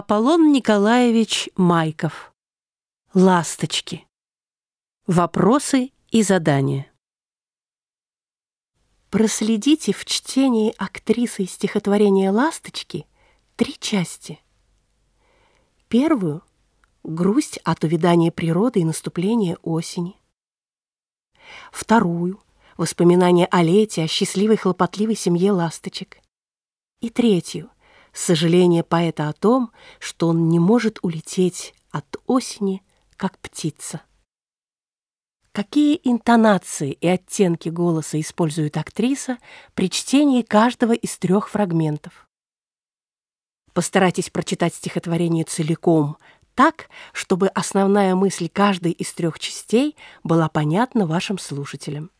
Аполлон Николаевич Майков. Ласточки. Вопросы и задания. Проследите в чтении актрисы стихотворения «Ласточки» три части. Первую — грусть от увядания природы и наступления осени. Вторую — воспоминания о лете, о счастливой хлопотливой семье ласточек. И третью — сожаление поэта о том, что он не может улететь от осени, как птица. Какие интонации и оттенки голоса использует актриса при чтении каждого из трех фрагментов? Постарайтесь прочитать стихотворение целиком, так, чтобы основная мысль каждой из трех частей была понятна вашим слушателям.